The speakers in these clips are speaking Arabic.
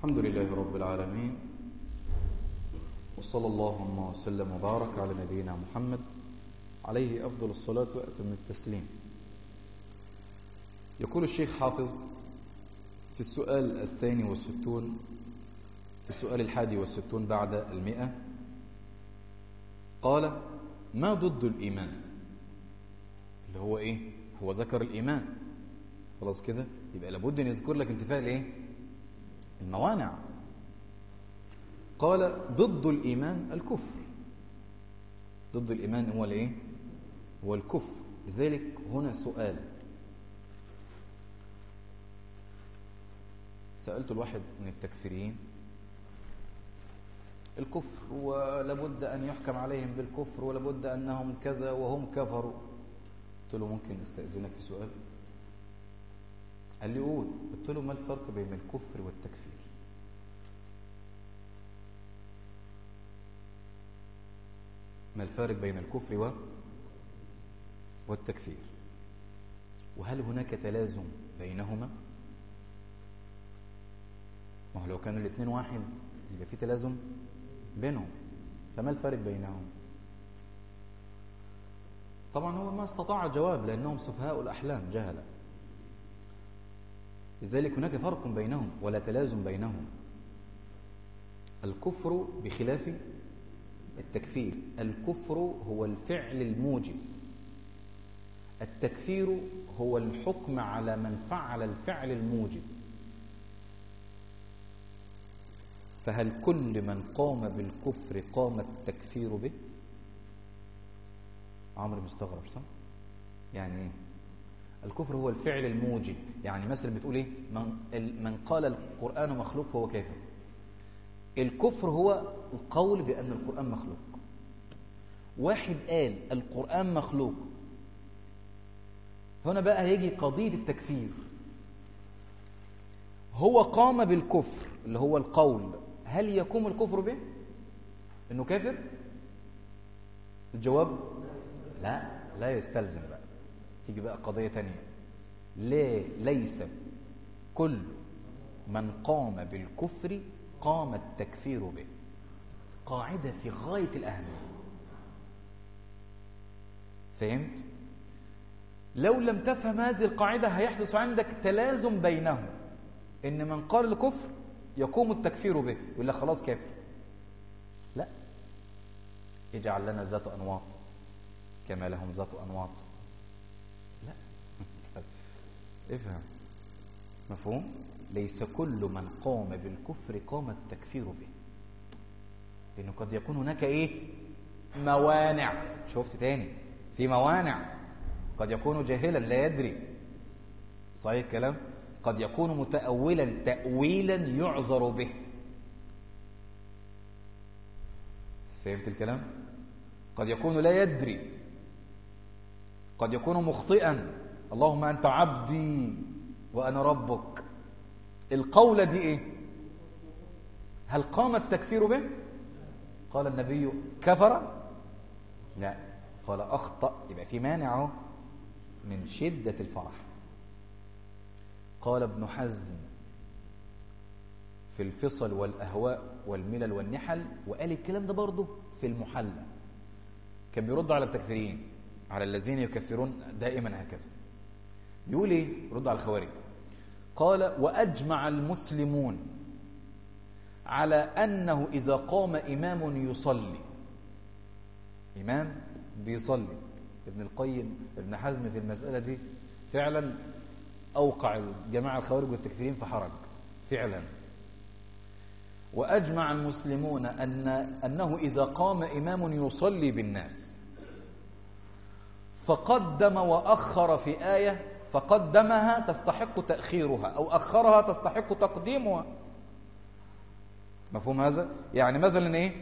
الحمد لله رب العالمين. وصلى اللهم وسلم وبارك على نبينا محمد. عليه أفضل الصلاة وأتم التسليم. يقول الشيخ حافظ في السؤال الثاني والستون في السؤال الحادي والستون بعد المئة قال ما ضد الإيمان؟ اللي هو إيه؟ هو ذكر الإيمان. خلاص كده؟ يبقى لابد أن يذكر لك انتفاء الإيه؟ الموانع. قال ضد الإيمان الكفر. ضد الإيمان هو الإيه؟ هو الكفر. لذلك هنا سؤال. سألت الواحد من التكفيريين الكفر ولابد أن يحكم عليهم بالكفر ولابد أنهم كذا وهم كفروا. قلت له ممكن استأذنك في سؤال؟ قال لي قول. قلت له ما الفرق بين الكفر والتكفير؟ ما الفارق بين الكفر و والتكفير؟ وهل هناك تلازم بينهما؟ ما هو لو كانوا الاثنين واحد يبقى في تلازم بينهم. فما الفرق بينهم؟ طبعا هو ما استطاع الجواب لأنهم سفهاء الأحلام جهلا لذلك هناك فرق بينهم ولا تلازم بينهم. الكفر بخلاف التكفير. الكفر هو الفعل الموجب. التكفير هو الحكم على من فعل الفعل الموجب. فهل كل من قام بالكفر قام التكفير به؟ عمرو مستغرب صح؟ يعني إيه؟ الكفر هو الفعل الموجب. يعني مثلا بتقول إيه؟ من, من قال القرآن مخلوق فهو كافر. الكفر هو القول بأن القرآن مخلوق. واحد قال القرآن مخلوق. هنا بقى هيجي قضية التكفير. هو قام بالكفر اللي هو القول. هل يقوم الكفر به؟ إنه كافر؟ الجواب؟ لا لا يستلزم بقى. تيجي بقى قضية تانية. ليه ليس كل من قام بالكفر قام التكفير به. قاعدة في غاية الأهمية. فهمت؟ لو لم تفهم هذه القاعدة هيحدث عندك تلازم بينهم. إن من قال الكفر يقوم التكفير به يقول لك خلاص كافر؟ لا. اجعل لنا ذات أنواط كما لهم ذات أنواط. لا. افهم. مفهوم؟ ليس كل من قام بالكفر قام التكفير به. لأنه قد يكون هناك إيه؟ موانع. شفت تاني؟ في موانع. قد يكون جاهلا لا يدري. صحيح الكلام؟ قد يكون متأولا تأويلا يعذر به. فهمت الكلام؟ قد يكون لا يدري. قد يكون مخطئا. اللهم أنت عبدي وأنا ربك. القولة دي إيه؟ هل قام التكفير به؟ قال النبي كفر؟ لا. قال أخطأ. يبقى في مانع من شدة الفرح. قال ابن حزم في الفصل والأهواء والملل والنحل وقال الكلام ده برضه في المحلى كان بيرد على التكفيرين على الذين يكفرون دائما هكذا. يقول إيه؟ رد على الخوارج. قال وأجمع المسلمون على أنه إذا قام إمام يصلي. إمام بيصلي. ابن القيم ابن حزم في المسألة دي فعلا أوقع الجماعة الخوارج والتكفيرين في حرج فعلا. وأجمع المسلمون أن أنه إذا قام إمام يصلي بالناس. فقدم وأخر في آية فقدمها تستحق تأخيرها أو أخرها تستحق تقديمها مفهوم هذا؟ يعني مثلا إيه؟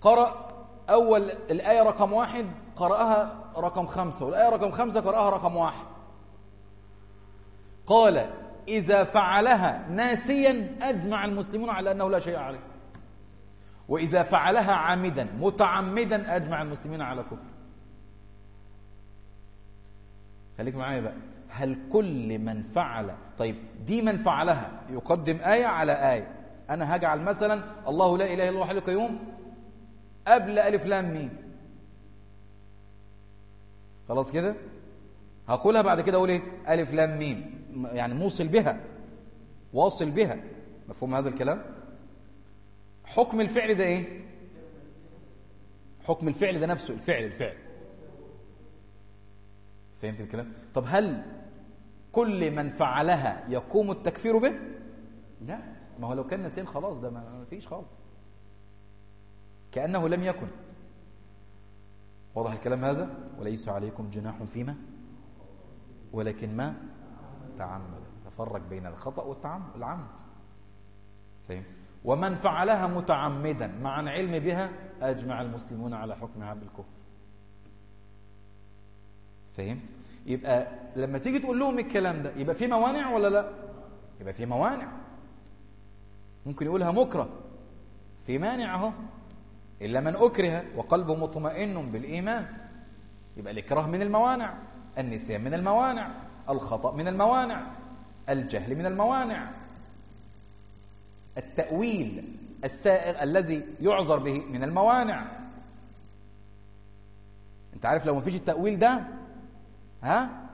قرأ أول الآية رقم واحد قرأها رقم خمسة والآية رقم خمسة قرأها رقم واحد قال إذا فعلها ناسيا أجمع المسلمون على أنه لا شيء عليه وإذا فعلها عامدا متعمدا أجمع المسلمين على كفر خليك معايا بقى. هل كل من فعل طيب دي من فعلها يقدم آية على آية. أنا هجعل مثلا الله لا إله إلا الله حي القيوم قبل ألف لام ميم. خلاص كده؟ هقولها بعد كده أقول إيه؟ ألف لام ميم. يعني موصل بها. واصل بها. مفهوم هذا الكلام؟ حكم الفعل ده إيه؟ حكم الفعل ده نفسه الفعل الفعل. فهمت الكلام؟ طب هل كل من فعلها يقوم التكفير به؟ لا ما هو لو كان نسيان خلاص ده ما فيش خالص. كأنه لم يكن. واضح الكلام هذا؟ وليس عليكم جناح فيما؟ ولكن ما؟ تعمد. تفرق بين الخطأ والتعمد. العمد. فهم ومن فعلها متعمدا مع العلم بها أجمع المسلمون على حكمها بالكفر فهمت؟ يبقى لما تيجي تقول لهم الكلام ده يبقى في موانع ولا لا؟ يبقى في موانع. ممكن يقولها مكره. في مانع أهو. إلا من أكره وقلبه مطمئن بالإيمان. يبقى الإكراه من الموانع النسيان من الموانع الخطأ من الموانع الجهل من الموانع. التأويل السائغ الذي يعذر به من الموانع. أنت عارف لو ما فيش التأويل ده ها؟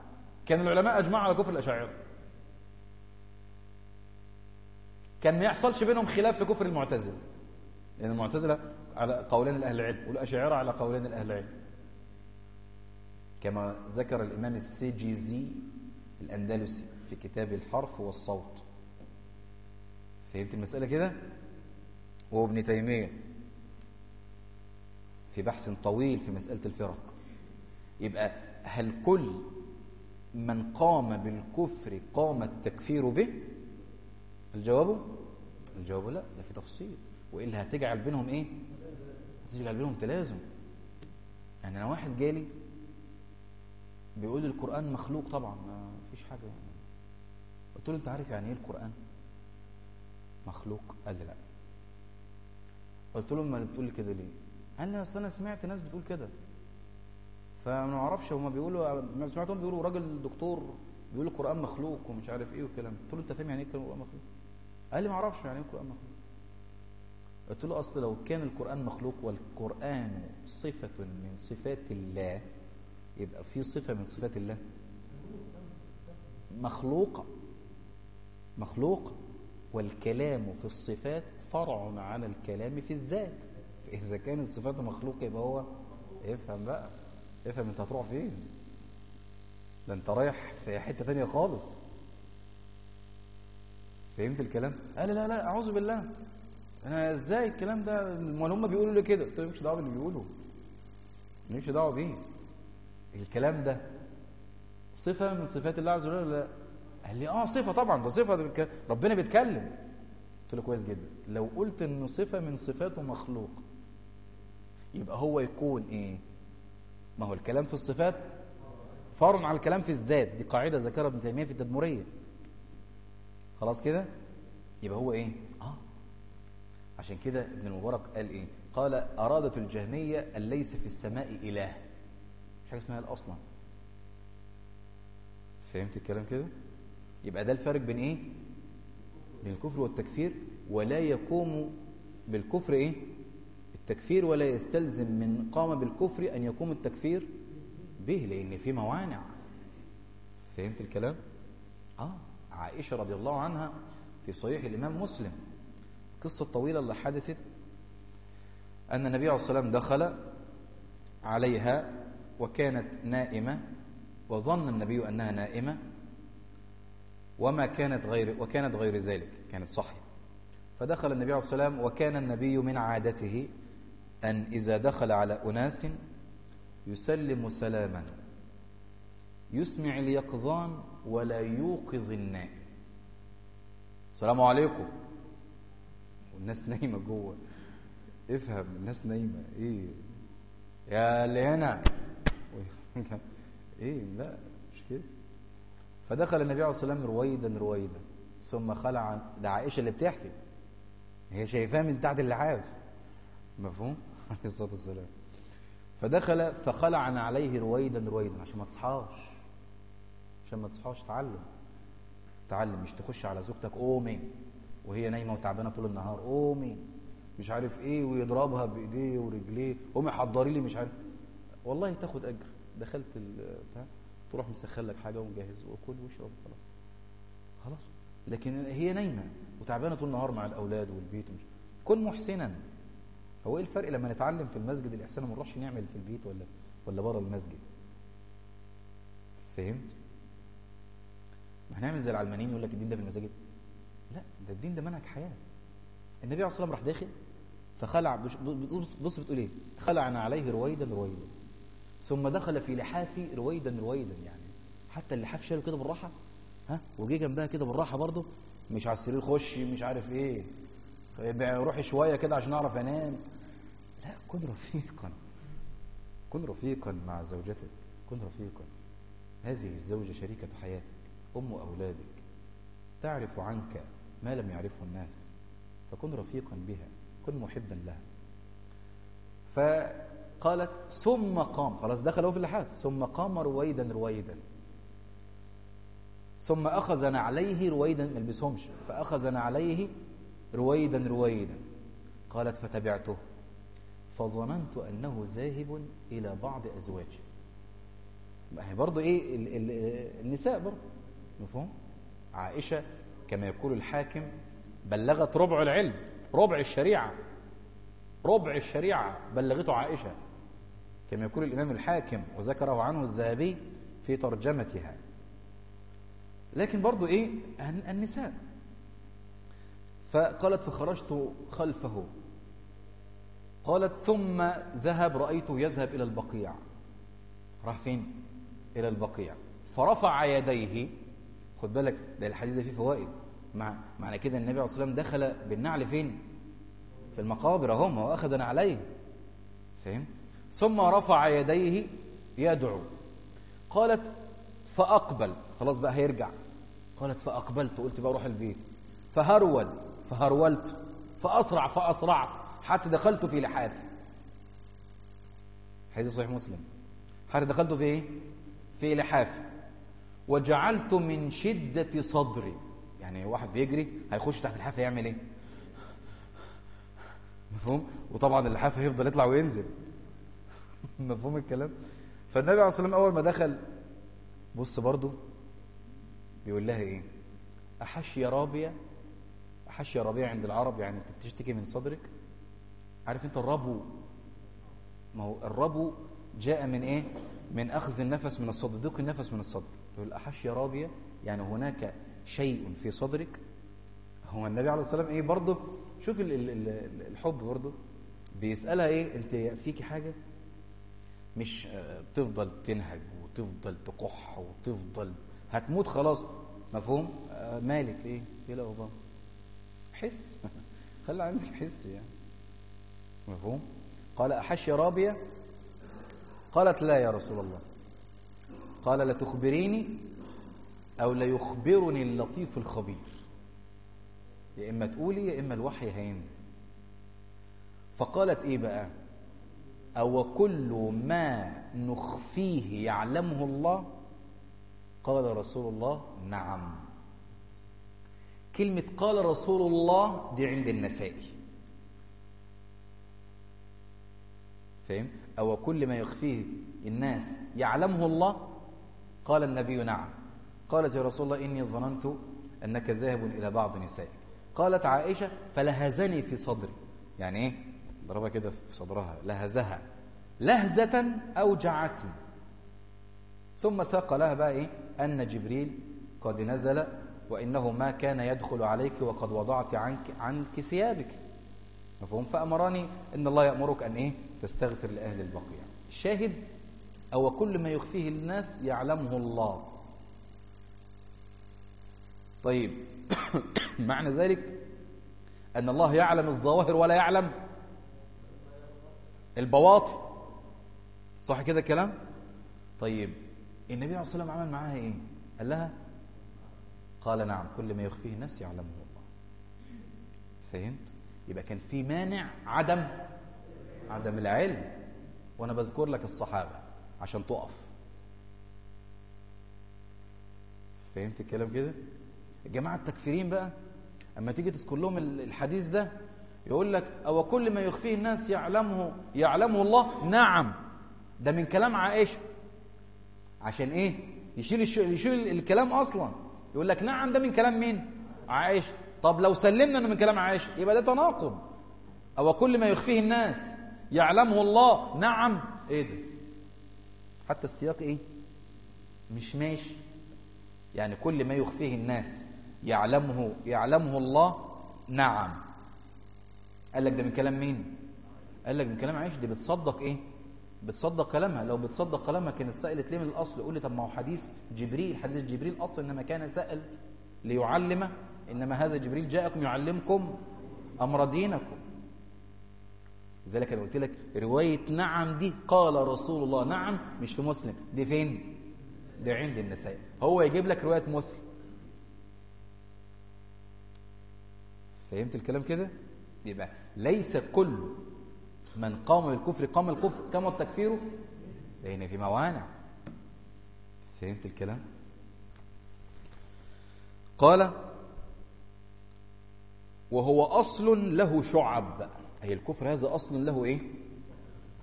كان العلماء أجمعوا على كفر الأشاعرة. كان ما يحصلش بينهم خلاف في كفر المعتزلة. لأن المعتزلة على قولين الأهل العلم والأشاعرة على قولين الأهل العلم. كما ذكر الإمام السجيزي الأندلسي في كتاب الحرف والصوت. فهمت المسألة كده؟ وابن تيمية. في بحث طويل في مسألة الفرق. يبقى هل كل من قام بالكفر قام التكفير به؟ الجواب؟ الجواب لا ده في تفصيل. وإلا هتجعل بينهم إيه؟ هتجعل بينهم تلازم. يعني أنا واحد جالي بيقول لي القرآن مخلوق طبعا ما فيش حاجة. يعني. قلت له أنت عارف يعني إيه القرآن؟ مخلوق؟ قال لي لا. قلت له ما بتقول لي كده ليه؟ قال لي أصل أنا سمعت ناس بتقول كده. فما أعرفش هما بيقولوا سمعتهم بيقولوا راجل دكتور بيقول القرآن مخلوق ومش عارف إيه والكلام قلت له أنت فاهم يعني إيه القرآن مخلوق؟ قال لي ما أعرفش يعني إيه القرآن مخلوق. قلت له أصل لو كان القرآن مخلوق والقرآن صفة من صفات الله يبقى في صفة من صفات الله. مخلوقة. مخلوقه والكلام في الصفات فرع على الكلام في الذات. فاذا كان الصفات مخلوقه يبقى هو افهم بقى. افهم انت هتروح فين. ده انت رايح في حتة ثانية خالص. فهمت الكلام؟ قال لا لا أعوذ بالله. أنا إزاي الكلام ده؟ أمال هم بيقولوا لي كده؟ قلت له مالكش دعوة باللي بيقولوا. مالكش دعوة بيه. الكلام ده صفة من صفات الله عز وجل؟ لا. قال لي آه صفة طبعا ده صفة ده ربنا بيتكلم. قلت له كويس جدا. لو قلت إنه صفة من صفاته مخلوق يبقى هو يكون إيه؟ ما هو الكلام في الصفات فرع على الكلام في الذات. دي قاعدة ذكرها ابن تيمية في التدمرية. خلاص كده؟ يبقى هو إيه؟ آه. عشان كده ابن المبارك قال إيه؟ قال ارادت الجهمية أن ليس في السماء إله. مش حاجة اسمها أصلا. فهمت الكلام كده؟ يبقى ده الفرق بين إيه؟ بين الكفر والتكفير ولا يقوم بالكفر إيه؟ التكفير ولا يستلزم من قام بالكفر أن يقوم التكفير به لأن في موانع. فهمت الكلام؟ آه عائشة رضي الله عنها في صحيح الإمام مسلم. القصة الطويلة اللي حدثت أن النبي عليه الصلاه والسلام دخل عليها وكانت نائمة وظن النبي أنها نائمة وما كانت غير وكانت غير ذلك كانت صحية فدخل النبي عليه الصلاة والسلام وكان النبي من عادته أن إذا دخل على أناس يسلم سلاما يسمع اليقظان ولا يوقظ النائم السلام عليكم. والناس نايمة جوه. افهم الناس نايمة. إيه؟ يا اللي هنا. إيه؟ لا مش كده. فدخل النبي عليه الصلاة والسلام رويدا رويدا. ثم خلع ده عائشة اللي بتحكي. هي شايفاه من تحت اللحاف مفهوم؟ عليه الصلاة والسلام. فدخل فخلع عليه رويدا رويدا عشان ما تصحاش. عشان ما تصحاش تعلم. تعلم مش تخش على زوجتك قومي وهي نايمة وتعبانة طول النهار قومي مش عارف إيه ويضربها بإيديه ورجليه. قومي حضري لي. مش عارف. والله تاخد أجر. دخلت بتاع تروح مسخن لك حاجة ومجهز وكل واشرب خلاص خلاص. لكن هي نايمة وتعبانة طول النهار مع الأولاد والبيت ومش كن محسنا. هو إيه الفرق لما نتعلم في المسجد الاحسان وما نروحش نعمل في البيت ولا ولا بره المسجد؟ فهمت؟ ما هنعمل زي العلمانيين يقول لك الدين ده في المساجد؟ لا ده الدين ده منهج حياة. النبي عليه الصلاة والسلام راح داخل فخلع بص, بص بتقول إيه؟ خلعنا عليه رويدا رويدا. ثم دخل في لحافي رويدا رويدا يعني. حتى اللحاف شاله كده بالراحة ها؟ وجي جنبها كده بالراحة برضه مش على السرير خش مش عارف إيه. روحي شوية كده عشان أعرف أنام. لا كن رفيقا. كن رفيقا مع زوجتك. كن رفيقا. هذه الزوجة شريكة حياتك أم أولادك. تعرف عنك ما لم يعرفه الناس فكن رفيقا بها. كن محبا لها. فقالت ثم قام. خلاص دخل في اللحاف. ثم قام رويدا رويدا. ثم أخذ نعليه رويدا. ما يلبسهمش فأخذ نعليه رويدا رويدا. قالت فتبعته. فظننت أنه ذاهب إلى بعض أزواجه ما هي برضه إيه ال ال النساء برضه مفهوم؟ عائشة كما يقول الحاكم بلغت ربع العلم ربع الشريعة. ربع الشريعة بلغته عائشة. كما يقول الإمام الحاكم وذكره عنه الذهبي في ترجمتها. لكن برضو إيه النساء. فقالت فخرجت خلفه. قالت ثم ذهب رأيته يذهب إلى البقيع. راح فين؟ إلى البقيع. فرفع يديه. خد بالك ده الحديث ده فيه فوائد. مع معنى كده النبي عليه الصلاة والسلام دخل بالنعل فين؟ في المقابر هم وأخذ نعليه فهم ثم رفع يديه يدعو. قالت فأقبل. خلاص بقى هيرجع. قالت فأقبلت. قلت بقى أروح البيت. فهرول. فهرولت فأسرع فأسرعت حتى دخلت في لحافي حديث صحيح مسلم. حتى دخلت في إيه؟ في لحافي وجعلت من شدة صدري يعني واحد بيجري هيخش تحت الحافة يعمل إيه؟ مفهوم؟ وطبعا اللحاف هيفضل يطلع وينزل. مفهوم الكلام؟ فالنبي عليه الصلاة والسلام أول ما دخل بص برضه بيقول لها إيه؟ احش يا رابية؟ احش يا ربيع عند العرب يعني أنت بتشتكي من صدرك. عارف أنت الربو ما هو الربو جاء من إيه؟ من أخذ النفس من الصدر دوك النفس من الصدر. يقول احش يا رابيه يعني هناك شيء في صدرك. هو النبي عليه الصلاة والسلام إيه برضه؟ شوف ال ال ال الحب برضه. بيسألها إيه؟ أنت فيكي حاجة؟ مش بتفضل تنهج وتفضل تكح وتفضل هتموت خلاص. مفهوم؟ آه مالك إيه؟ إيه الأخبار؟ حس. خلي عندك حس يعني. مفهوم؟ قال أحش يا رابيه قالت لا يا رسول الله. قال لتخبريني أو ليخبرني اللطيف الخبير. يا إما تقولي يا إما الوحي هينزل فقالت إيه بقى؟ أو كل ما نخفيه يعلمه الله؟ قال رسول الله نعم. كلمة قال رسول الله دي عند النسائي. فهمت؟ أو كل ما يخفيه الناس يعلمه الله قال النبي نعم. قالت يا رسول الله إني ظننت أنك ذاهب إلى بعض نسائك قالت عائشة فلهزني في صدري. يعني إيه؟ ضربها كده في صدرها. لهزها. لهزة أوجعتني. ثم ساق لها بقى إيه؟ أن جبريل قد نزل وإنه ما كان يدخل عليك وقد وضعت عنك عنك ثيابك. مفهوم؟ فأمرني إن الله يأمرك أن إيه؟ تستغفر لأهل البقيع. الشاهد أو كل ما يخفيه الناس يعلمه الله. طيب. معنى ذلك أن الله يعلم الظواهر ولا يعلم البواطن. صح كده الكلام؟ طيب. النبي عليه الصلاة والسلام عمل معاها إيه؟ قال لها قال نعم كل ما يخفيه الناس يعلمه الله. فهمت؟ يبقى كان في مانع عدم عدم العلم. وأنا بذكر لك الصحابة عشان تقف. فهمت الكلام كده؟ الجماعة التكفيرين بقى أما تيجي تذكر لهم الحديث ده يقول لك أو كل ما يخفيه الناس يعلمه يعلمه الله؟ نعم. ده من كلام عائشة. عشان إيه؟ يشيل يشيل الكلام أصلا. يقول لك نعم ده من كلام مين؟ عائشة. طب لو سلمنا إنه من كلام عائشة يبقى ده تناقض. أو كل ما يخفيه الناس. يعلمه الله. نعم. إيه ده؟ حتى السياق إيه؟ مش ماشي. يعني كل ما يخفيه الناس. يعلمه يعلمه الله. نعم. قال لك ده من كلام مين؟ قال لك من كلام عائشة. دي بتصدق إيه؟ بتصدق كلامها. لو بتصدق كلامها كانت سألت ليه من الأصل؟ يقول لي طب ما هو حديث جبريل. حديث جبريل أصلا إنما كان سأل ليعلم إنما هذا جبريل جاءكم يعلمكم أمر دينكم. لذلك أنا قلت لك رواية نعم دي قال رسول الله نعم مش في مسلم. دي فين؟ دي عند النسائي. هو يجيب لك رواية مسلم. فهمت الكلام كده؟ يبقى ليس كل من قام بالكفر قام الكفر كما التكفير؟ لأن في موانع. فهمت الكلام؟ قال وهو أصل له شعب. أي الكفر هذا أصل له إيه؟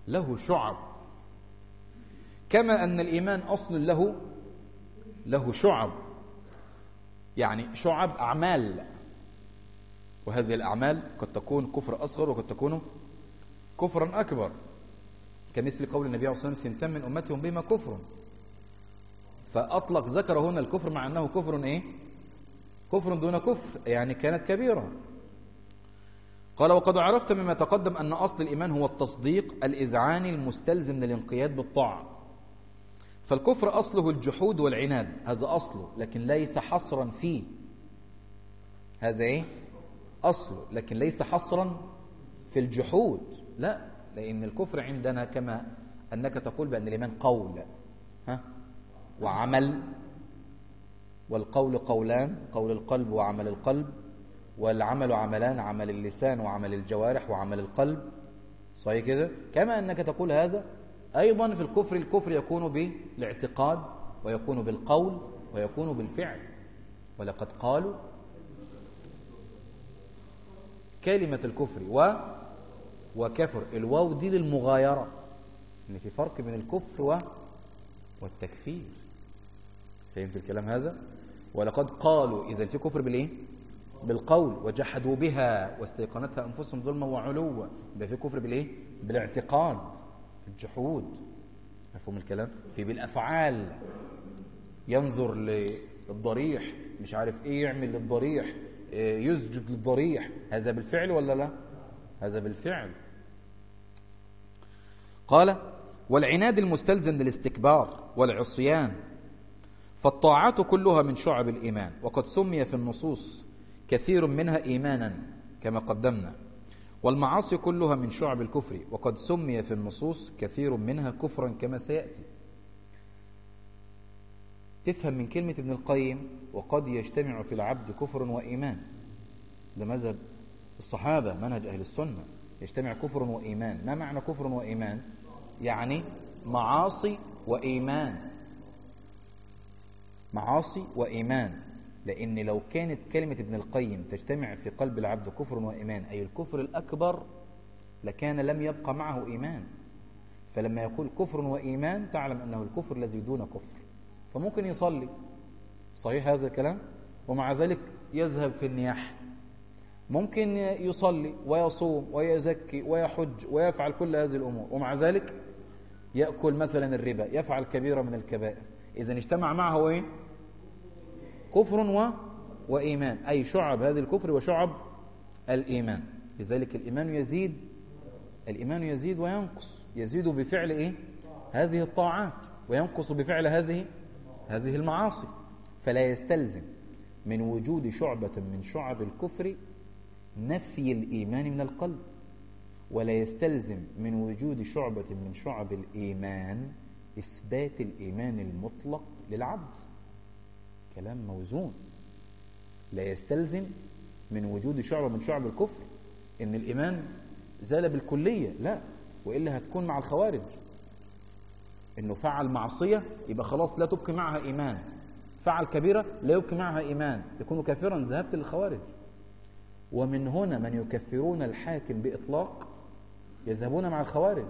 له شعب. كما أن الإيمان أصل له له شعب. يعني شعب أعمال. وهذه الأعمال قد تكون كفر أصغر وقد تكون كفرا أكبر. كمثل قول النبي عليه الصلاة والسلام سنتم من أمتهم بما كفر. فأطلق ذكر هنا الكفر مع أنه كفر إيه؟ كفر دون كفر يعني كانت كبيرة. قال وقد عرفت مما تقدم أن أصل الإيمان هو التصديق الإذعاني المستلزم للانقياد بالطاعة. فالكفر أصله الجحود والعناد هذا أصله لكن ليس حصرا فيه. هذا إيه؟ أصله لكن ليس حصرا في الجحود. لا لأن الكفر عندنا كما أنك تقول بأن الإيمان قول ها؟ وعمل. والقول قولان قول القلب وعمل القلب والعمل عملان عمل اللسان وعمل الجوارح وعمل القلب. صحيح كده؟ كما أنك تقول هذا أيضا في الكفر الكفر يكون بالاعتقاد ويكون بالقول ويكون بالفعل. ولقد قالوا كلمة الكفر و وكفر. الواو دي للمغايرة إن في فرق بين الكفر و والتكفير. فهمت الكلام هذا؟ ولقد قالوا إذا في كفر بالإيه؟ بالقول. وجحدوا بها واستيقنتها أنفسهم ظلما وعلوا. يبقى في كفر بالإيه؟ بالاعتقاد الجحود. مفهوم الكلام؟ في بالأفعال. ينظر للضريح مش عارف إيه يعمل للضريح يسجد للضريح. هذا بالفعل ولا لا؟ هذا بالفعل. قال والعناد المستلزم للاستكبار والعصيان فالطاعات كلها من شعب الإيمان وقد سمي في النصوص كثير منها إيمانا كما قدمنا والمعاصي كلها من شعب الكفر وقد سمي في النصوص كثير منها كفرا كما سيأتي. تفهم من كلمة ابن القيم وقد يجتمع في العبد كفر وإيمان. ده مذهب الصحابة منهج أهل السنة يجتمع كفر وإيمان. ما معنى كفر وإيمان؟ يعني معاصي وإيمان. معاصي وإيمان. لأن لو كانت كلمة ابن القيم تجتمع في قلب العبد كفر وإيمان أي الكفر الأكبر لكان لم يبقى معه إيمان. فلما يقول كفر وإيمان تعلم أنه الكفر الذي دون كفر. فممكن يصلي. صحيح هذا الكلام؟ ومع ذلك يذهب في النياح. ممكن يصلي ويصوم ويزكي ويحج ويفعل كل هذه الأمور. ومع ذلك يأكل مثلا الربا يفعل كبيرة من الكبائر. إذا اجتمع معه إيه؟ كفر و... وإيمان. أي شعب هذه الكفر وشعب الإيمان. لذلك الإيمان يزيد الإيمان يزيد وينقص. يزيد بفعل إيه؟ هذه الطاعات وينقص بفعل هذه هذه المعاصي. فلا يستلزم من وجود شعبة من شعب الكفر نفي الإيمان من القلب. ولا يستلزم من وجود شعبة من شعب الإيمان إثبات الإيمان المطلق للعبد. كلام موزون. لا يستلزم من وجود شعبة من شعب الكفر إن الإيمان زال بالكلية لا. وإلا هتكون مع الخوارج. إنه فعل معصية يبقى خلاص لا تبقي معها إيمان. فعل كبيرة لا يبقي معها إيمان. يكون كافرا ذهبت للخوارج. ومن هنا من يكفرون الحاكم بإطلاق يذهبون مع الخوارج.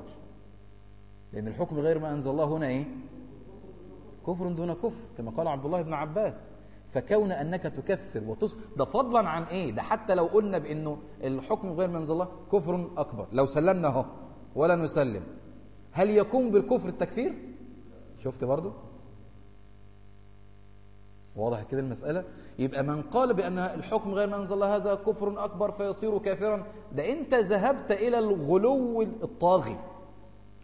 لأن الحكم غير ما أنزل الله هنا إيه؟ كفر دون كفر كما قال عبد الله بن عباس. فكون أنك تكفر وتص ده فضلا عن إيه؟ ده حتى لو قلنا بأنه الحكم غير ما أنزل الله كفر أكبر. لو سلمنا أهو ولا نسلم. هل يكون بالكفر التكفير؟ شفت برضو؟ واضح كده المسألة؟ يبقى من قال بأن الحكم غير ما أنزل الله هذا كفر أكبر فيصير كافرا. ده أنت ذهبت إلى الغلو الطاغي.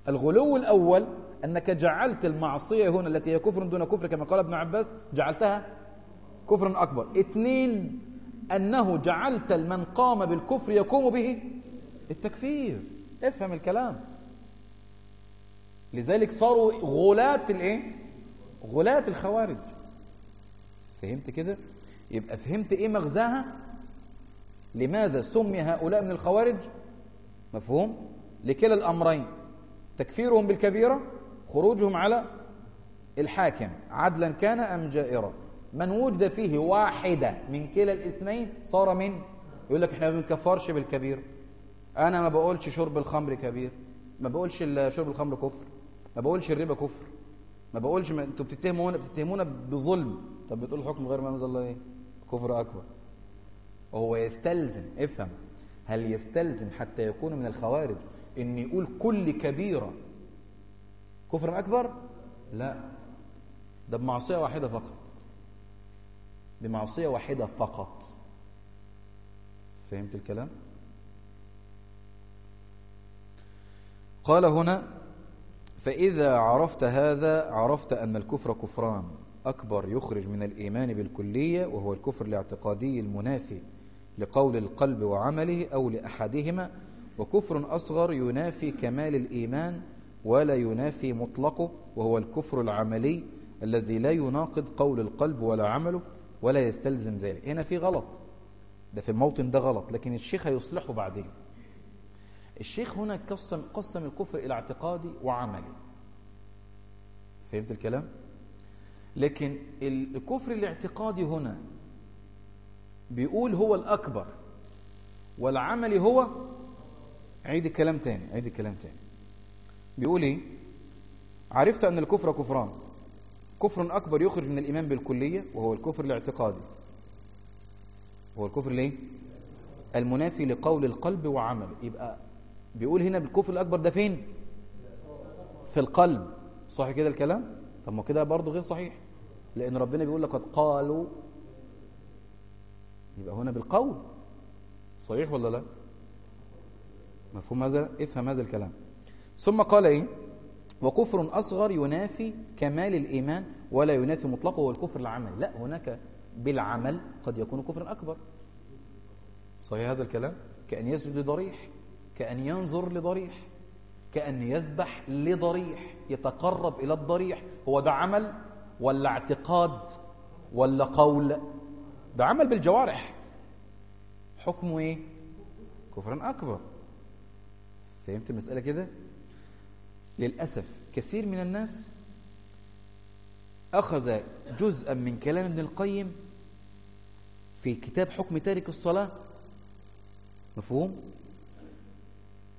الغلو الأول أنك جعلت المعصية هنا التي هي كفر دون كفر كما قال ابن عباس جعلتها كفرا أكبر. اثنين أنه جعلت من قام بالكفر يقوم به التكفير. افهم الكلام. لذلك صاروا غلاة الإيه؟ غلاة الخوارج. فهمت كده؟ يبقى فهمت إيه مغزاها؟ لماذا سمي هؤلاء من الخوارج؟ مفهوم؟ لكلا الأمرين. تكفيرهم بالكبيرة خروجهم على الحاكم. عدلا كان أم جائرا من وجد فيه واحدة من كلا الاثنين صار من؟ يقول لك إحنا ما بنكفرش بالكبير. أنا ما بقولش شرب الخمر كبير. ما بقولش شرب الخمر كفر. ما بقولش الربا كفر. ما بقولش ما أنتوا بتتهمونا بتتهمونا بظلم. طب بتقول حكم غير ما انزل الله إيه؟ كفر أكبر. وهو يستلزم افهم. هل يستلزم حتى يكون من الخوارج إن يقول كل كبيرة كفر أكبر؟ لا. ده بمعصية واحدة فقط. بمعصية واحدة فقط. فهمت الكلام؟ قال هنا فإذا عرفت هذا عرفت أن الكفر كفران أكبر يخرج من الإيمان بالكلية وهو الكفر الاعتقادي المنافي لقول القلب وعمله أو لأحدهما وكفر أصغر ينافي كمال الإيمان ولا ينافي مطلقه وهو الكفر العملي الذي لا يناقض قول القلب ولا عمله ولا يستلزم ذلك. هنا في غلط. ده في الموطن ده غلط لكن الشيخ هيصلحه بعدين. الشيخ هنا قسم, قسم الكفر إلى اعتقادي وعملي. فهمت الكلام؟ لكن الكفر الاعتقادي هنا بيقول هو الأكبر والعملي هو عيد الكلام تاني عيد الكلام تاني. بيقول إيه؟ عرفت أن الكفر كفران. كفر أكبر يخرج من الإيمان بالكلية وهو الكفر الاعتقادي. هو الكفر ليه؟ المنافي لقول القلب وعمل يبقى بيقول هنا بالكفر الأكبر ده فين؟ في القلب. صح كده الكلام؟ طب ما كده برضه غير صحيح. لأن ربنا بيقول لقد قالوا. يبقى هنا بالقول. صحيح ولا لا؟ مفهوم هذا؟ افهم هذا الكلام. ثم قال إيه؟ وكفر أصغر ينافي كمال الإيمان ولا ينافي مطلقه هو الكفر العمل لا هناك بالعمل قد يكون كفرا أكبر. صحيح هذا الكلام؟ كأن يسجد لضريح كأن ينظر لضريح كأن يذبح لضريح يتقرب إلى الضريح هو ده عمل ولا اعتقاد ولا قول؟ ده عمل بالجوارح. حكمه إيه؟ كفرا أكبر. فهمت المسألة كده؟ للأسف كثير من الناس أخذ جزءا من كلام ابن القيم في كتاب حكم تارك الصلاة. مفهوم؟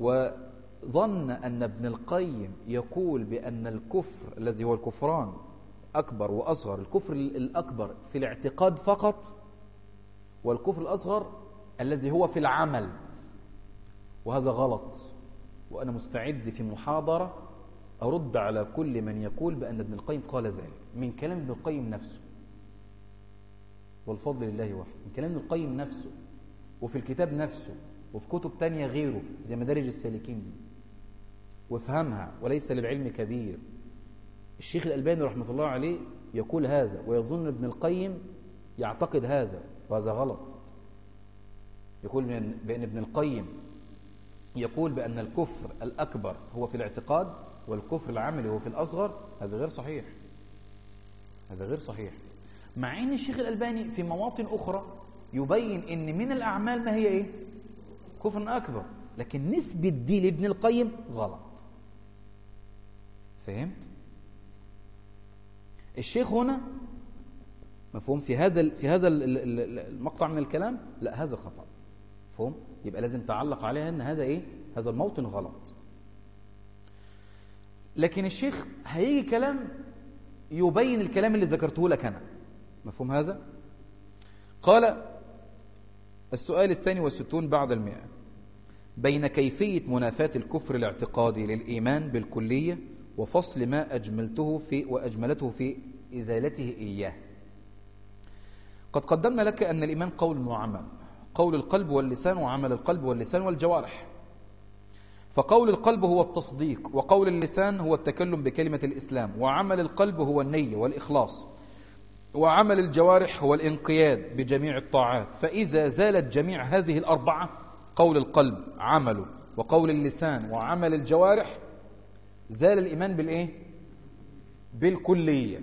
وظن أن ابن القيم يقول بأن الكفر الذي هو الكفران أكبر وأصغر الكفر الأكبر في الاعتقاد فقط والكفر الأصغر الذي هو في العمل. وهذا غلط. وأنا مستعد في محاضرة أرد على كل من يقول بأن ابن القيم قال ذلك. من كلام ابن القيم نفسه. والفضل لله وحده. من كلام ابن القيم نفسه. وفي الكتاب نفسه. وفي كتب تانية غيره زي مدارج السالكين دي. وافهمها وليس للعلم كبير. الشيخ الألباني رحمة الله عليه يقول هذا ويظن ابن القيم يعتقد هذا وهذا غلط. يقول بأن ابن القيم يقول بأن الكفر الأكبر هو في الاعتقاد والكفر العملي هو في الأصغر. هذا غير صحيح. هذا غير صحيح. مع أن الشيخ الألباني في مواطن أخرى يبين أن من الأعمال ما هي إيه؟ كفر أكبر لكن نسبة دي لابن القيم غلط. فهمت؟ الشيخ هنا مفهوم في هذا في هذا المقطع من الكلام؟ لا هذا خطأ. مفهوم؟ يبقى لازم تعلق عليها إن هذا إيه؟ هذا الموطن غلط. لكن الشيخ هيجي كلام يبين الكلام اللي ذكرته لك أنا. مفهوم هذا؟ قال السؤال الثاني والستون بعد المئة. بين كيفية منافاة الكفر الاعتقادي للإيمان بالكلية وفصل ما أجملته في وأجملته في إزالته إياه. قد قدمنا لك أن الإيمان قول معمم قول القلب واللسان وعمل القلب واللسان والجوارح. فقول القلب هو التصديق وقول اللسان هو التكلم بكلمة الإسلام وعمل القلب هو النية والإخلاص وعمل الجوارح هو الانقياد بجميع الطاعات. فإذا زالت جميع هذه الأربعة قول القلب عمله وقول اللسان وعمل الجوارح زال الإيمان بالإيه؟ بالكلية.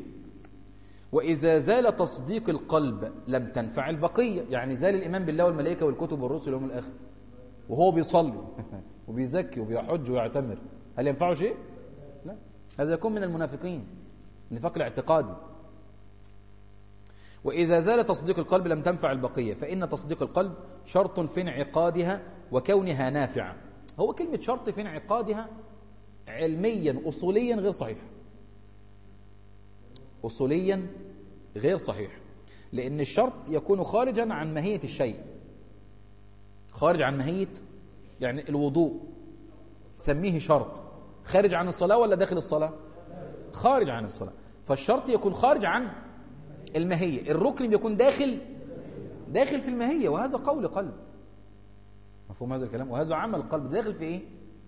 وإذا زال تصديق القلب لم تنفع البقية يعني زال الإيمان بالله والملائكة والكتب والرسل يوم الآخر. وهو بيصلي وبيزكي وبيحج ويعتمر. هل ينفعه شيء؟ لا. هذا يكون من المنافقين النفاق الاعتقادي وإذا زال تصديق القلب لم تنفع البقية فإن تصديق القلب شرط في انعقادها وكونها نافعة. هو كلمة شرط في انعقادها علميا أصوليا غير صحيح. أصوليا غير صحيح. لأن الشرط يكون خارجا عن ماهية الشيء. خارج عن ماهية يعني الوضوء. سميه شرط. خارج عن الصلاة ولا داخل الصلاة؟ خارج عن الصلاة. فالشرط يكون خارج عن الماهية الركن بيكون داخل داخل في الماهية وهذا قول قلب. مفهوم هذا الكلام؟ وهذا عمل قلب. داخل في إيه؟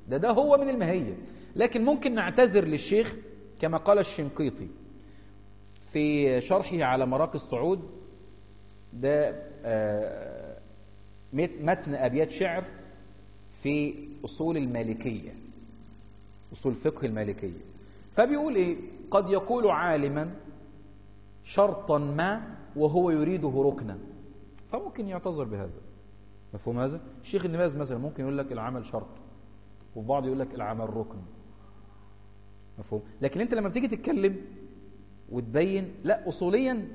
ده ده هو من الماهية لكن ممكن نعتذر للشيخ كما قال الشنقيطي في شرحه على مراقي الصعود. ده آه، متن أبيات شعر في أصول المالكية أصول فقه المالكية. فبيقول إيه؟ قد يقول عالما شرطا ما وهو يريده ركنا. فممكن يعتذر بهذا. مفهوم هذا؟ الشيخ النماز مثلا ممكن يقول لك العمل شرط وفي بعض يقول لك العمل ركن. مفهوم؟ لكن أنت لما بتيجي تتكلم وتبين لا اصوليا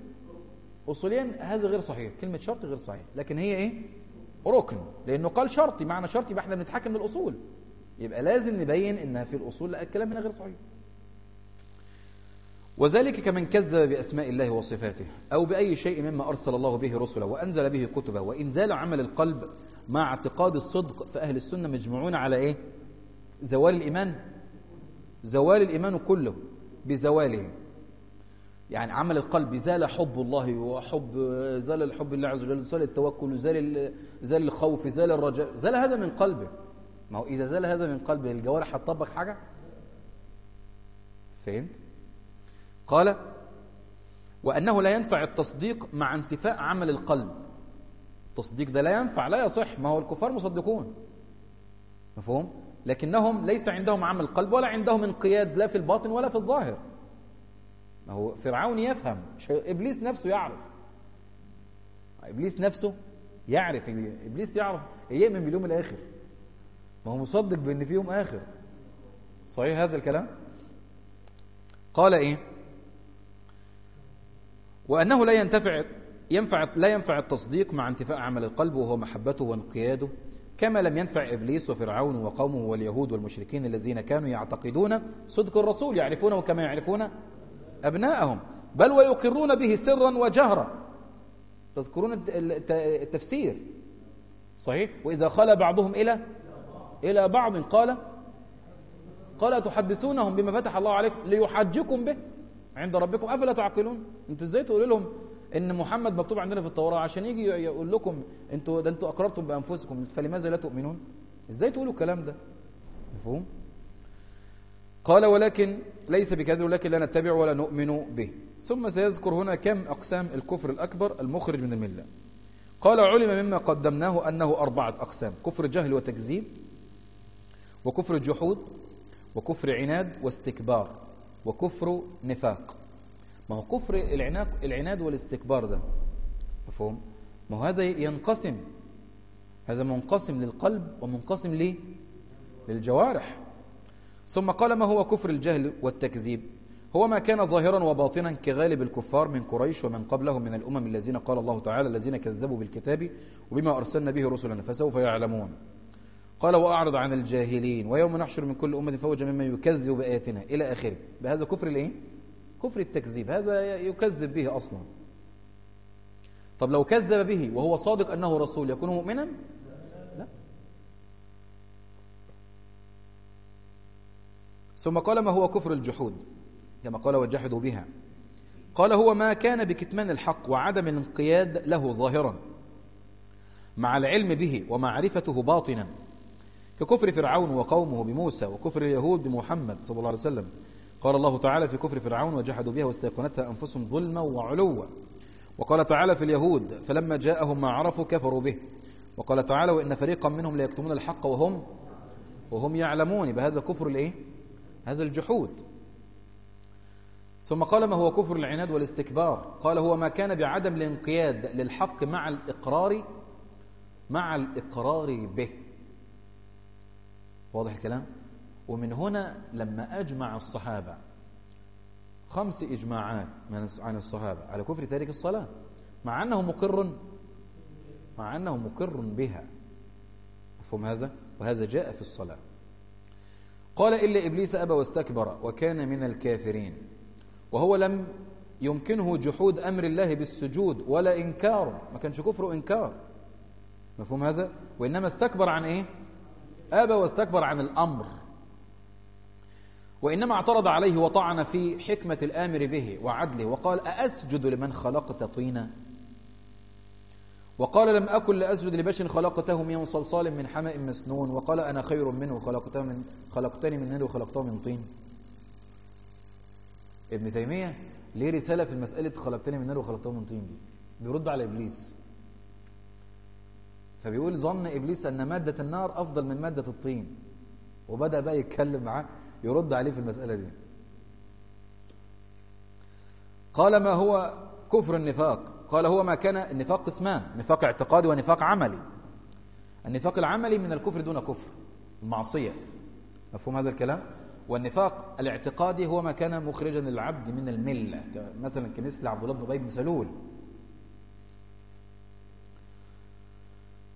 اصوليا هذا غير صحيح. كلمة شرط غير صحيح. لكن هي إيه؟ ركن. لأنه قال شرطي معنى شرطي يبقى إحنا بنتحكم للاصول يبقى لازم نبين إنها في الأصول لا الكلام هنا غير صحيح. وذلك كمن كذب بأسماء الله وصفاته أو بأي شيء مما أرسل الله به رسله وأنزل به كتبه وإنزال عمل القلب مع اعتقاد الصدق فأهل السنة مجمعون على إيه؟ زوال الإيمان. زوال الإيمان كله بزواله يعني عمل القلب زال حب الله وحب زال الحب الله عز وجل زال التوكل زال زال الخوف زال الرجاء زال هذا من قلبه. ما هو إذا زال هذا من قلبه الجوارح هتطبق حاجة؟ فهمت؟ قال وأنه لا ينفع التصديق مع انتفاء عمل القلب. التصديق ده لا ينفع لا يصح. ما هو الكفار مصدقون. مفهوم؟ لكنهم ليس عندهم عمل قلب ولا عندهم انقياد لا في الباطن ولا في الظاهر. ما هو فرعون يفهم. إبليس نفسه يعرف. إبليس نفسه يعرف إبليس يعرف يؤمن باليوم الآخر. ما هو مصدق بأن في يوم آخر. صحيح هذا الكلام؟ قال إيه؟ وأنه لا ينتفع ينفع لا ينفع التصديق مع انتفاء عمل القلب وهو محبته وانقياده كما لم ينفع إبليس وفرعون وقومه واليهود والمشركين الذين كانوا يعتقدون صدق الرسول يعرفونه كما يعرفون أبناءهم بل ويقرون به سرا وجهرا. تذكرون التفسير؟ صحيح؟ وإذا خلى بعضهم إلى إلى بعض قال قال تحدثونهم بما فتح الله عليكم ليحجكم به؟ عند ربكم. أفلا تعقلون؟ أنتوا إزاي تقولوا لهم إن محمد مكتوب عندنا في التوراة عشان يجي يقول لكم أنتوا ده أنتوا أقررتم بأنفسكم فلماذا لا تؤمنون؟ إزاي تقولوا الكلام ده؟ مفهوم؟ قال ولكن ليس بكذا ولكن لا نتبع ولا نؤمن به. ثم سيذكر هنا كم أقسام الكفر الأكبر المخرج من الملة. قال علم مما قدمناه أنه أربعة أقسام كفر جهل وتكذيب وكفر الجحود وكفر عناد واستكبار. وكفر نفاق. ما هو كفر العناد, والاستكبار ده. مفهوم؟ ما هو هذا ينقسم. هذا منقسم للقلب ومنقسم ليه للجوارح. ثم قال ما هو كفر الجهل والتكذيب؟ هو ما كان ظاهرا وباطنا كغالب الكفار من قريش ومن قبلهم من الأمم الذين قال الله تعالى الذين كذبوا بالكتاب وبما أرسلنا به رسلنا فسوف يعلمون. قال وأعرض عن الجاهلين ويوم نحشر من كل أمة فوجا ممن يكذب بآياتنا. إلى آخره. بهذا كفر الإيه؟ كفر التكذيب. هذا يكذب به أصلا. طب لو كذب به وهو صادق أنه رسول يكون مؤمنا؟ لا. ثم قال ما هو كفر الجحود؟ كما قال وجحدوا بها. قال هو ما كان بكتمان الحق وعدم الانقياد له ظاهرا. مع العلم به ومعرفته باطنا. ككفر فرعون وقومه بموسى وكفر اليهود بمحمد صلى الله عليه وسلم. قال الله تعالى في كفر فرعون وجحدوا بها واستيقنتها أنفسهم ظلما وعلوا. وقال تعالى في اليهود فلما جاءهم ما عرفوا كفروا به. وقال تعالى وإن فريقا منهم ليكتمون الحق وهم وهم يعلمون. بهذا كفر الإيه؟ هذا الجحود. ثم قال ما هو كفر العناد والاستكبار؟ قال هو ما كان بعدم الانقياد للحق مع الإقرار مع الإقرار به. واضح الكلام؟ ومن هنا لما أجمع الصحابة خمس إجماعات عن الصحابة على كفر تارك الصلاة مع أنه مقر مع أنه مقر بها. مفهوم هذا؟ وهذا جاء في الصلاة. قال إلا إبليس أبى واستكبر وكان من الكافرين وهو لم يمكنه جحود أمر الله بالسجود ولا إنكار ما كانش كفر إنكار. مفهوم هذا؟ وإنما استكبر عن إيه؟ أبى واستكبر عن الأمر. وإنما اعترض عليه وطعن في حكمة الآمر به وعدله وقال أأسجد لمن خلقت طينا؟ وقال لم أكن لأسجد لبشر خلقته من صلصال من حمأ مسنون. وقال أنا خير منه خلقته من خلقتني من نار وخلقته من طين. ابن تيمية ليه رسالة في مسألة خلقتني من نار وخلقته من طين دي؟ بيرد على إبليس. فبيقول ظن إبليس أن مادة النار أفضل من مادة الطين. وبدأ بقى يتكلم معاه يرد عليه في المسألة دي. قال ما هو كفر النفاق؟ قال هو ما كان النفاق قسمان نفاق اعتقادي ونفاق عملي. النفاق العملي من الكفر دون كفر المعصية. مفهوم هذا الكلام؟ والنفاق الاعتقادي هو ما كان مخرجا للعبد من الملة مثلا كمثل عبد الله بن أبي بن سلول.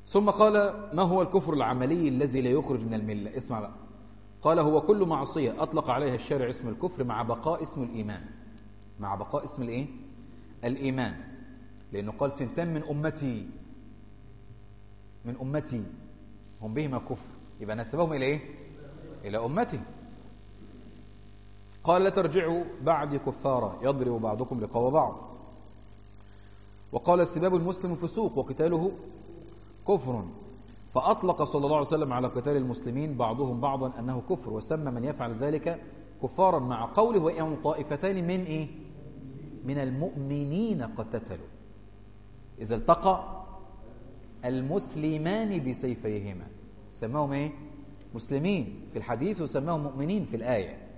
ثم قال ما هو الكفر العملي الذي لا يخرج من الملة؟ اسمع بقى. قال هو كل معصية أطلق عليها الشارع اسم الكفر مع بقاء اسم الإيمان. مع بقاء اسم الإيه؟ الإيمان. لأنه قال سنتان من أمتي. من أمتي. هم بهما كفر. يبقى نسبهم إلى إيه؟ إلى أمتي. قال لا ترجعوا بعدي كفارا. يضرب بعضكم لقوى بعض. وقال السباب المسلم فسوق وقتاله كفر. فأطلق صلى الله عليه وسلم على قتال المسلمين بعضهم بعضا أنه كفر وسمى من يفعل ذلك كفارا مع قوله وإن طائفتان من إيه؟ من المؤمنين قتتلوا إذا التقى المسلمان بسيفيهما. سماهم إيه؟ مسلمين في الحديث وسماهم مؤمنين في الآية.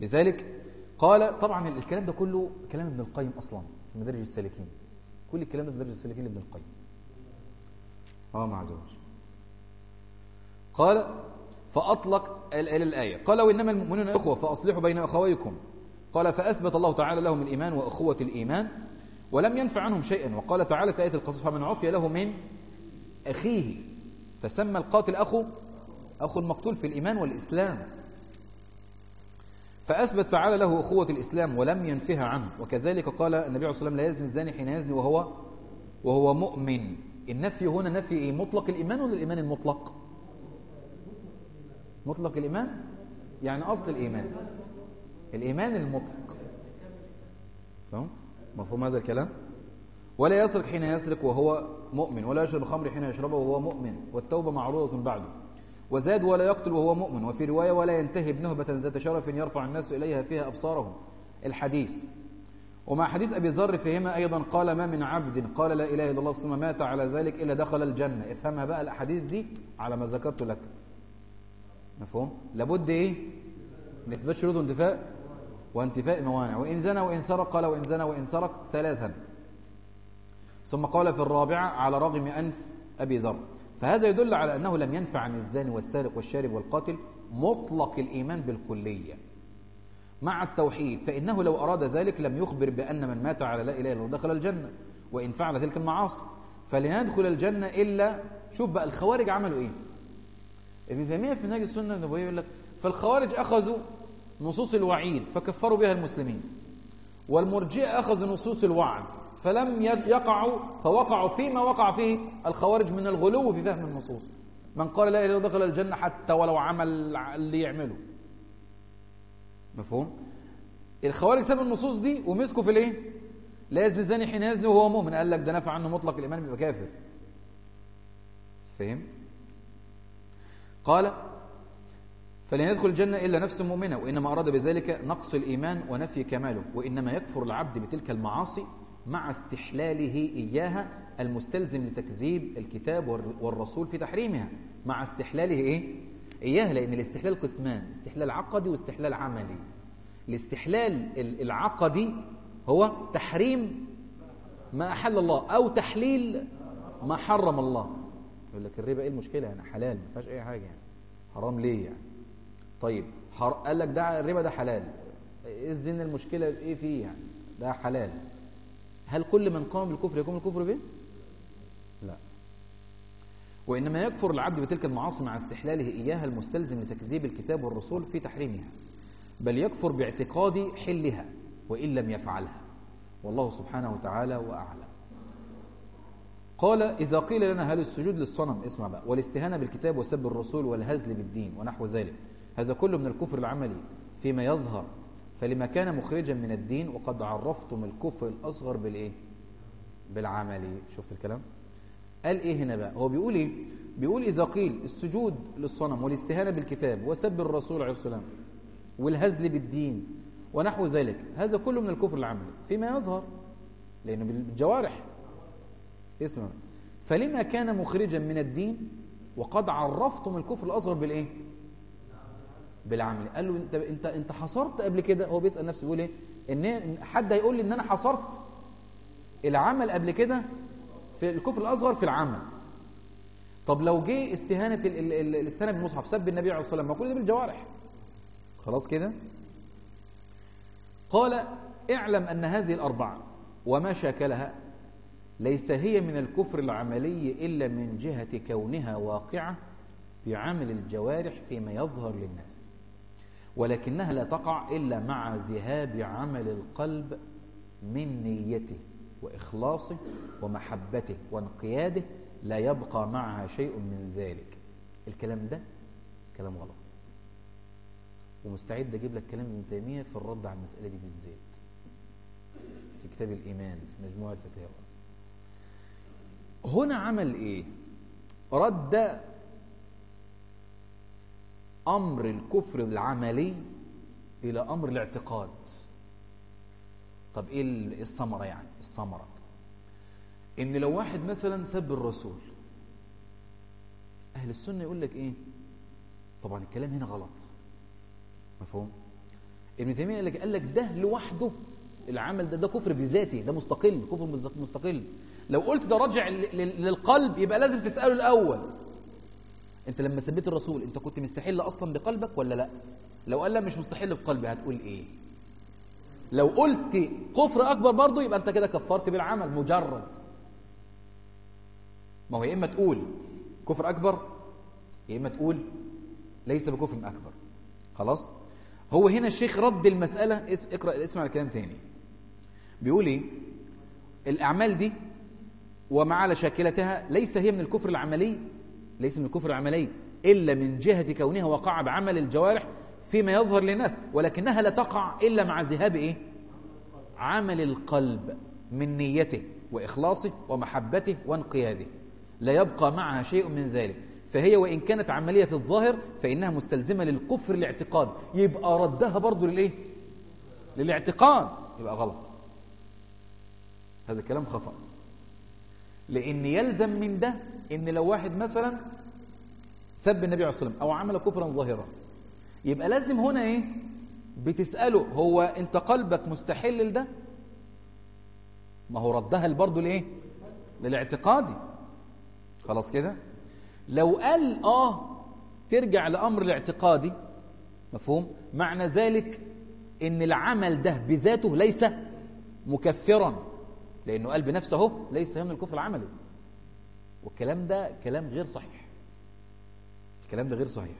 لذلك قال طبعا الكلام ده كله كلام ابن القيم أصلا في مدارج السالكين. كل الكلام ده في مدارج السالكين لابن القيم. آه مع زوج. قال فأطلق الآية. قال وإنما المؤمنون إخوة فأصلحوا بين أخويكم. قال فأثبت الله تعالى لهم الإيمان وأخوة الإيمان ولم ينفع عنهم شيئا. وقال تعالى في آية القصص فمن عفي له من أخيه. فسمى القاتل أخو أخو المقتول في الإيمان والإسلام. فأثبت تعالى له أخوة الإسلام ولم ينفها عنه. وكذلك قال النبي عليه الصلاة والسلام لا يزني الزاني حين يزني وهو وهو مؤمن. النفي هنا نفي إيه؟ مطلق الإيمان ولا الإيمان المطلق؟ مطلق الإيمان؟ يعني أصل الإيمان. الإيمان المطلق. فهم؟ مفهوم هذا الكلام؟ ولا يسرق حين يسرق وهو مؤمن ولا يشرب الخمر حين يشربه وهو مؤمن والتوبة معروضة بعده. وزاد ولا يقتل وهو مؤمن. وفي رواية ولا ينتهي بنهبة ذات شرف يرفع الناس إليها فيها أبصارهم. الحديث. ومع حديث أبي ذر فيهما أيضا قال ما من عبد قال لا إله إلا الله ثم مات على ذلك إلا دخل الجنة. افهمها بقى الأحاديث دي على ما ذكرت لك. مفهوم؟ لابد إيه؟ نثبت شروط انتفاء وانتفاء موانع. وإن زنى وإن سرق قال وإن زنى وإن سرق ثلاثا. ثم قال في الرابعة على رغم أنف أبي ذر. فهذا يدل على أنه لم ينفع عن الزاني والسارق والشارب والقاتل مطلق الإيمان بالكلية. مع التوحيد فإنه لو أراد ذلك لم يخبر بأن من مات على لا إله إلا الله دخل الجنة وإن فعل تلك المعاصي. فلن يدخل الجنة إلا شوف بقى الخوارج عملوا إيه؟ ابن تيمية في منهج السنة النبوية يقول لك فالخوارج أخذوا نصوص الوعيد فكفروا بها المسلمين. والمرجئة أخذوا نصوص الوعد فلم يقعوا فوقعوا فيما وقع فيه الخوارج من الغلو في فهم النصوص. من قال لا إله إلا دخل الجنة حتى ولو عمل اللي يعمله. مفهوم؟ الخوارج سابوا النصوص دي ومسكوا في الإيه؟ لا يزني الزاني حين يزني وهو مؤمن. قال لك ده نفع عنه مطلق الإيمان بيبقى كافر. فهمت؟ قال فلن يدخل الجنة إلا نفس مؤمنة وإنما أراد بذلك نقص الإيمان ونفي كماله وإنما يكفر العبد بتلك المعاصي مع استحلاله إياها المستلزم لتكذيب الكتاب والرسول في تحريمها مع استحلاله إيه؟ إياها لأن الاستحلال قسمان استحلال عقدي واستحلال عملي. الاستحلال العقدي هو تحريم ما أحل الله أو تحليل ما حرم الله. يقول لك الربا إيه المشكلة؟ يعني حلال ما فيهاش أي حاجة يعني. حرام ليه يعني؟ طيب حر... قال لك ده الربا ده حلال. إيه الزنا المشكلة؟ إيه فيه يعني؟ ده حلال. هل كل من قام بالكفر يقوم الكفر به؟ وإنما يكفر العبد بتلك المعاصي مع استحلاله إياها المستلزم لتكذيب الكتاب والرسول في تحريمها بل يكفر باعتقاد حلها وإن لم يفعلها. والله سبحانه وتعالى وأعلم. قال إذا قيل لنا هل السجود للصنم؟ اسمع بقى. والاستهانة بالكتاب وسب الرسول والهزل بالدين ونحو ذلك. هذا كله من الكفر العملي فيما يظهر فلما كان مخرجا من الدين وقد عرفتم الكفر الأصغر بالإيه؟ بالعملي. شفت الكلام؟ قال إيه هنا بقى؟ هو بيقول إيه؟ بيقول إذا قيل السجود للصنم والاستهانة بالكتاب وسب الرسول عليه السلام والهزل بالدين ونحو ذلك هذا كله من الكفر العملي فيما يظهر لأنه بالجوارح. اسمع فلما كان مخرجا من الدين وقد عرفتم الكفر الأصغر بالإيه؟ بالعمل قال له أنت أنت أنت حصرت قبل كده؟ هو بيسأل نفسه بيقول إيه؟ إن حد هيقول لي إن أنا حصرت العمل قبل كده؟ في الكفر الأصغر في العمل. طب لو جه استهانة الاستهانه بالمصحف سب النبي عليه الصلاة والسلام ما كل ده بالجوارح. خلاص كده؟ قال اعلم أن هذه الأربعة وما شاكلها ليس هي من الكفر العملي إلا من جهة كونها واقعة بعمل الجوارح فيما يظهر للناس. ولكنها لا تقع إلا مع ذهاب عمل القلب من نيته. وإخلاصه ومحبته وانقياده لا يبقى معها شيء من ذلك. الكلام ده كلام غلط. ومستعد أجيب لك كلام ابن تيمية في الرد على المسألة دي بالذات. في كتاب الإيمان في مجموعة الفتاوى. هنا عمل إيه؟ رد أمر الكفر العملي إلى أمر الاعتقاد. طب إيه الثمرة يعني؟ الثمرة. إن لو واحد مثلا سب الرسول أهل السنة يقول لك إيه؟ طبعا الكلام هنا غلط. مفهوم؟ ابن تيمية قال لك قال لك ده لوحده العمل ده ده كفر بذاته ده مستقل كفر مستقل. لو قلت ده راجع للقلب يبقى لازم تسأله الأول. أنت لما سبيت الرسول أنت كنت مستحل أصلا بقلبك ولا لأ؟ لو قال لا مش مستحل بقلبي هتقول إيه؟ لو قلت كفر أكبر برضه يبقى أنت كده كفرت بالعمل مجرد. ما هو يا إما تقول كفر أكبر يا إما تقول ليس بكفر أكبر. خلاص؟ هو هنا الشيخ رد المسألة اقرأ اسمع الكلام تاني. بيقول إيه؟ الأعمال دي وما على شاكلتها ليس هي من الكفر العملي ليس من الكفر العملي إلا من جهة كونها وقع بعمل الجوارح فيما يظهر للناس ولكنها لا تقع إلا مع ذهاب إيه؟ عمل القلب من نيته وإخلاصه ومحبته وانقياده. لا يبقى معها شيء من ذلك. فهي وإن كانت عملية في الظاهر فإنها مستلزمة للكفر الاعتقاد يبقى ردها برضو للإيه؟ للاعتقاد. يبقى غلط. هذا كلام خطأ. لأن يلزم من ده إن لو واحد مثلا سب النبي عليه الصلاة والسلام أو عمل كفرا ظاهرا يبقى لازم هنا إيه؟ بتسأله هو أنت قلبك مستحل لده؟ ما هو ردها برضه لإيه؟ للاعتقادي. خلاص كده؟ لو قال آه ترجع لأمر الاعتقادي مفهوم؟ معنى ذلك إن العمل ده بذاته ليس مكفرا لأنه قال بنفسه أهو ليس من الكفر العملي والكلام ده كلام غير صحيح. الكلام ده غير صحيح.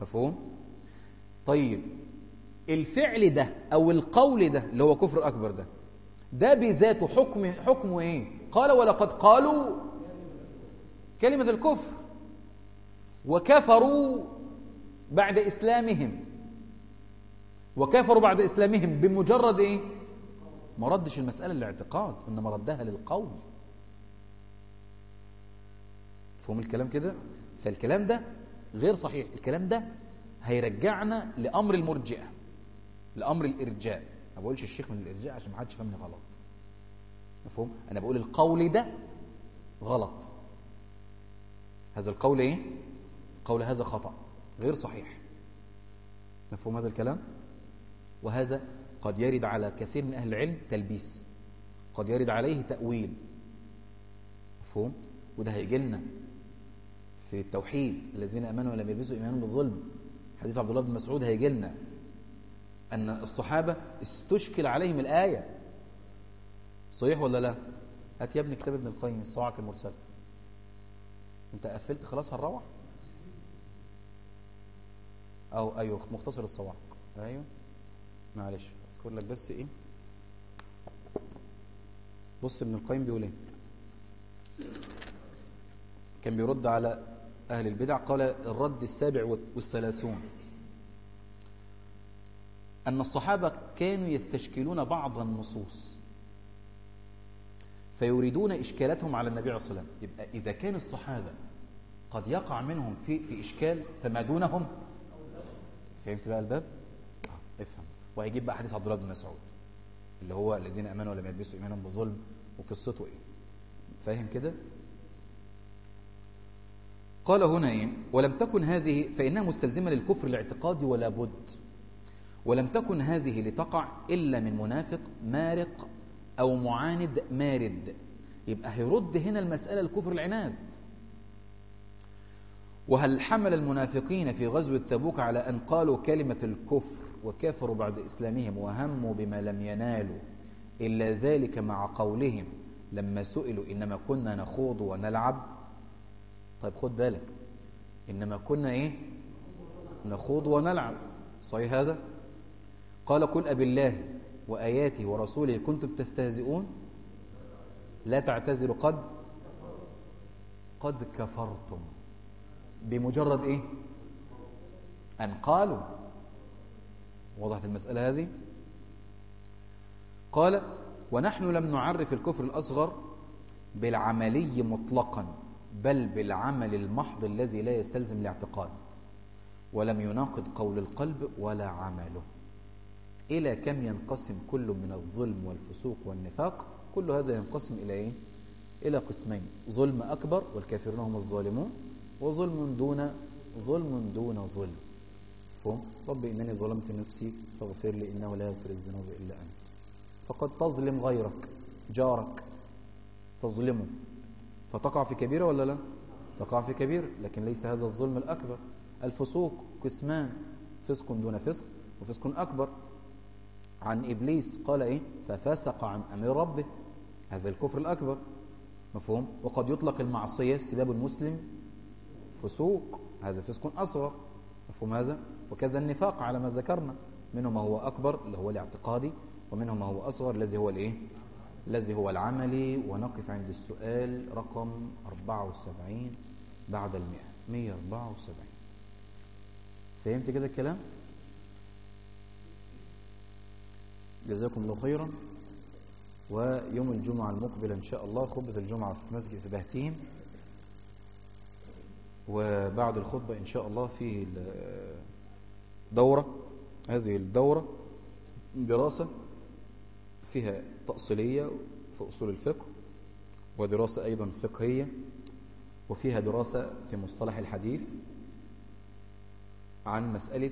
مفهوم؟ طيب الفعل ده أو القول ده اللي هو كفر أكبر ده ده بذاته حكم حكمه إيه؟ قال ولقد قالوا كلمة الكفر وكفروا بعد إسلامهم. وكفروا بعد إسلامهم بمجرد إيه؟ ما ردش المسألة للاعتقاد إنما ردها للقول. فهم الكلام كده؟ فالكلام ده غير صحيح. الكلام ده هيرجعنا لأمر المرجئة لأمر الإرجاء. ما بقولش الشيخ من الإرجاء عشان ما حدش يفهمني غلط. مفهوم؟ أنا بقول القول ده غلط. هذا القول إيه؟ قول هذا خطأ غير صحيح. مفهوم هذا الكلام؟ وهذا قد يرد على كثير من أهل العلم تلبيس. قد يرد عليه تأويل. مفهوم؟ وده هيجي لنا. في التوحيد الذين آمنوا ولم يلبسوا إيمانهم بالظلم. حديث عبد الله بن مسعود هيجي لنا أن الصحابة استشكل عليهم الآية. صحيح ولا لا؟ هات يا ابني كتاب ابن القيم الصواعق المرسلة. أنت قفلت خلاص هنروح؟ أو أيوه مختصر الصواعق. أيوه. معلش. أذكر لك بس إيه؟ بص ابن القيم بيقول إيه؟ كان بيرد على أهل البدع قال الرد السابع والثلاثون. أن الصحابة كانوا يستشكلون بعض النصوص فيريدون إشكالاتهم على النبي عليه الصلاة والسلام. يبقى إذا كان الصحابة قد يقع منهم في, في إشكال فما دونهم؟ فهمت بقى الباب؟ آه افهم. وهيجيب بقى حديث عبد الله بن مسعود اللي هو الذين آمنوا ولم يلبسوا إيمانهم بظلم وقصته إيه؟ فاهم كده؟ قال هنا إيه؟ ولم تكن هذه فإنها مستلزمة للكفر الاعتقادي ولا بد ولم تكن هذه لتقع إلا من منافق مارق أو معاند مارد يبقى هيرد هنا المسألة الكفر العناد وهل حمل المنافقين في غزوة تبوك على أن قالوا كلمة الكفر وكافروا بعد إسلامهم وهموا بما لم ينالوا إلا ذلك مع قولهم لما سئلوا إنما كنا نخوض ونلعب طيب خد بالك إنما كنا إيه؟ نخوض ونلعب. صحيح هذا؟ قال قل أبي الله وآياته ورسوله كنتم تستهزئون؟ لا تعتذروا قد قد كفرتم. بمجرد إيه؟ أن قالوا. وضحت المسألة هذه؟ قال ونحن لم نعرف الكفر الأصغر بالعملي مطلقا. بل بالعمل المحض الذي لا يستلزم الاعتقاد ولم يناقض قول القلب ولا عمله. إلى كم ينقسم كل من الظلم والفسوق والنفاق؟ كل هذا ينقسم إلى إيه؟ إلى قسمين ظلم أكبر والكافرون هم الظالمون وظلم دون ظلم دون ظلم. فهم؟ رب إنني ظلمت نفسي فاغفر لي إنه لا يغفر الذنوب إلا أنت. فقد تظلم غيرك جارك تظلمه. فتقع في كبيرة ولا لا؟ تقع في كبيرة لكن ليس هذا الظلم الأكبر. الفسوق قسمان فسق دون فسق وفسق أكبر. عن إبليس قال إيه؟ ففسق عن أمر ربه. هذا الكفر الأكبر. مفهوم؟ وقد يطلق المعصية سباب المسلم فسوق. هذا فسق أصغر. مفهوم هذا؟ وكذا النفاق على ما ذكرنا. منه ما هو أكبر اللي هو الاعتقادي ومنه ما هو أصغر الذي هو الإيه؟ الذي هو العملي ونقف عند السؤال رقم 74 بعد المئة. 174 فهمت كده الكلام؟ جزاكم الله خيرا. ويوم الجمعة المقبل إن شاء الله خطبة الجمعة في مسجد في بهتيم. وبعد الخطبة إن شاء الله فيه دورة هذه الدورة دراسة. فيها تأصيلية في أصول الفقه ودراسة أيضا فقهية وفيها دراسة في مصطلح الحديث عن مسألة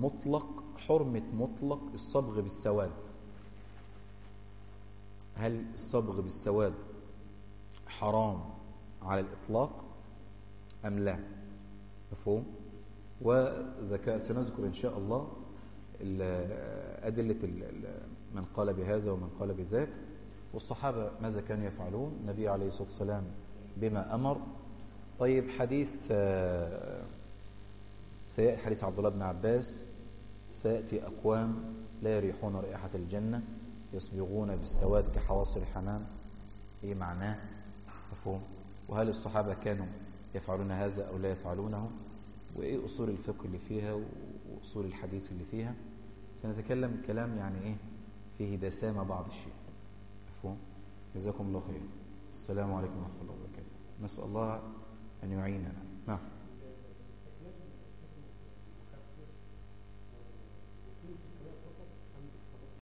مطلق حرمة مطلق الصبغ بالسواد. هل الصبغ بالسواد حرام على الإطلاق أم لا؟ مفهوم؟ وذكاء سنذكر إن شاء الله ال- أدلة من قال بهذا ومن قال بذاك. والصحابة ماذا كانوا يفعلون؟ النبي عليه الصلاة والسلام بما أمر. طيب حديث آه، سيأتي حديث عبد الله بن عباس. سيأتي أقوام لا يريحون رائحة الجنة يصبغون بالسواد كحواصل الحمام. إيه معناه؟ مفهوم. وهل الصحابة كانوا يفعلون هذا أو لا يفعلونه؟ وإيه أصول الفقه اللي فيها؟ وأصول الحديث اللي فيها؟ سنتكلم كلام يعني إيه؟ فيه دسامة بعض الشيء. مفهوم؟ جزاكم الله خير. السلام عليكم ورحمة الله وبركاته. نسأل الله أن يعيننا.